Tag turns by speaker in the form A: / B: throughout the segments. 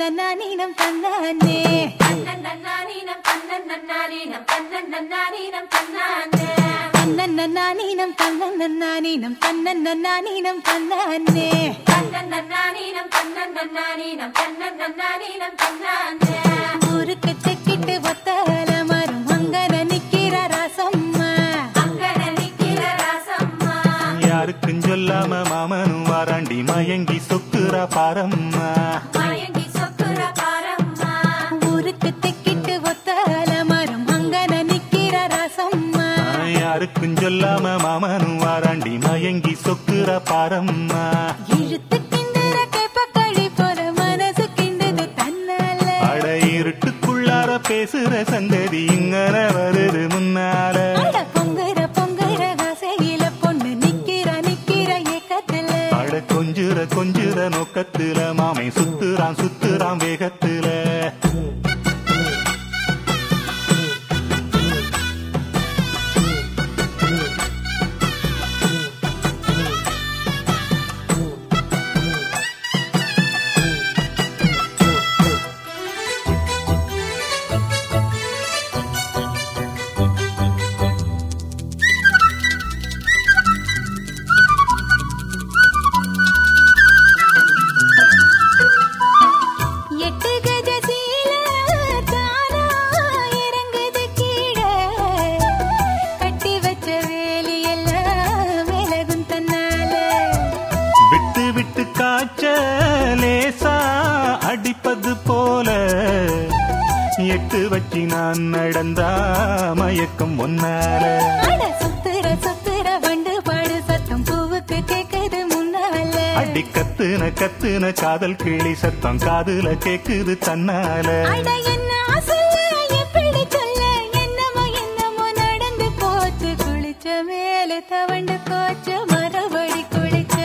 A: தன்னன்னானீனம் தன்னானே தன்னன்னானீனம் தன்னன்னானீனம் தன்னன்னானீனம் தன்னானே
B: தன்னன்னானீனம் தன்னன்னானீனம் தன்னன்னானீனம் தன்னானே
A: தன்னன்னானீனம் தன்னன்னானீனம் தன்னன்னானீனம் தன்னானே
B: ஊருக்கு தெக்கிட்டு ஒத்தல மரம் அங்கன நிக்கிற ரசம்மா
A: அங்கன
C: யாருக்கும் சொல்லாம மாமனும் வாராண்டி மயங்கி சொக்குற பாரம்மா யாருக்கும் சொல்லாம மாமனும் வாராண்டி மயங்கி சொக்குறா பாரம்மா.
B: இழுத்து கிண்டுற கேப்ப கழி போல மனசு கிண்டுது தன்னால.
C: அட இருட்டுக்குள்ளார பேசுற சங்கதி இங்கன வருது முன்னால.
B: பொங்குற பொங்குற ஆசையில பொண்ணு நிக்கிற நிக்கிற ஏக்கத்துல.
C: அட கொஞ்சுற கொஞ்சுற நோக்கத்துல மாமை சுத்துறான் சுத்துறான் வேகத்துல.
B: வச்சு
C: நான் நடந்தா மயக்கம் ஒன்னால.
B: சுத்துற சுத்துற வண்டு பாடு சத்தம். பூவுக்கு கேக்குது முன்னால.
C: அடி கத்துன கத்துன காதல் கிளி சத்தம். காதுல கேக்குது தன்னால.
B: தவண்டு போச்சு. மறுபடி குளிச்ச.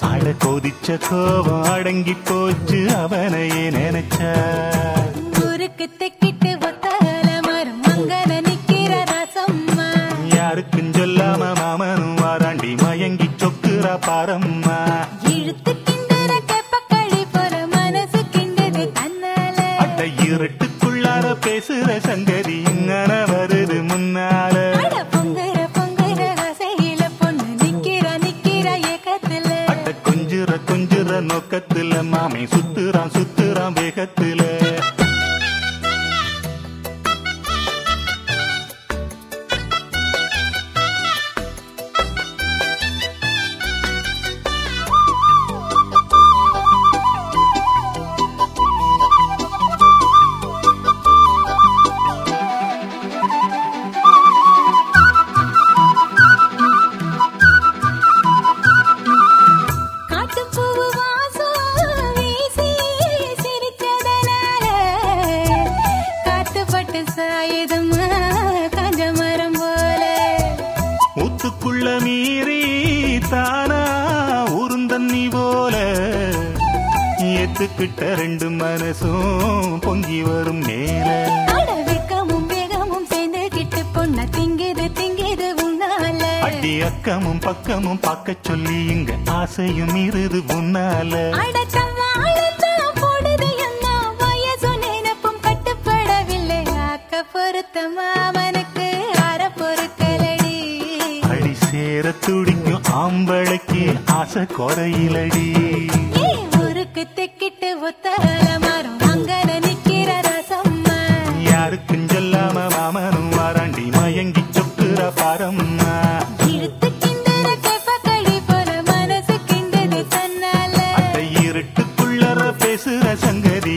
C: அட கொதிச்ச கோபம் அடங்கி போச்சு. அவனையே நினைச்சா.
B: தெக்கிட்டு
C: யாருக்கும் சொல்லாம மாமனும் வாராண்டி மயங்கி சொக்குறா பாரம்மா.
B: இழுத்து கிண்டுற கேப்பக்களி போல மனசு கிண்டுது தன்னால
C: அட இருட்டுக்குள்ளார பேசுற சங்கதி இங்கன வருது முன்னால.
B: பொங்குற பொங்குற ஆசையில பொண்ணு நிக்கிற நிக்கிற ஏக்கத்துல.
C: அட கொஞ்சுற கொஞ்சுற நோக்கத்துல மாமை சுத்துறான்
B: காத்துப்பட்டு சாயுதம்மா காஞ்ச மரம் போல.
C: ஊத்துக்குள்ள மீறி தானா உருந்தண்ணி போல. ஏத்துக்கிட்ட ரெண்டு மனசும் பொங்கி வரும் மேல.
B: வெக்கமும் வேகமும் சேர்ந்து கிட்டு பொண்ண திங்குது திங்குது உன்னால.
C: அடி அக்கமும் பக்கமும் பார்க்க சொல்லி இங்க ஆசையும் இருது உன்னால.
B: அட அவளுக்கு ஆசை குறையிலடி. ஊருக்கு தெக்கிட்டு ஒத்த மரம் அங்கன நிக்கிற ரசம் யாருக்கும்
C: சொல்லாம மாமனும் வாராண்டி மயங்கி சொக்குற பாரம்மா. இழுத்து கிண்டற கெப்பக்கடி போல மனசு கிண்டது தன்னால. அந்த இருட்டுக்குள்ளற சங்கதி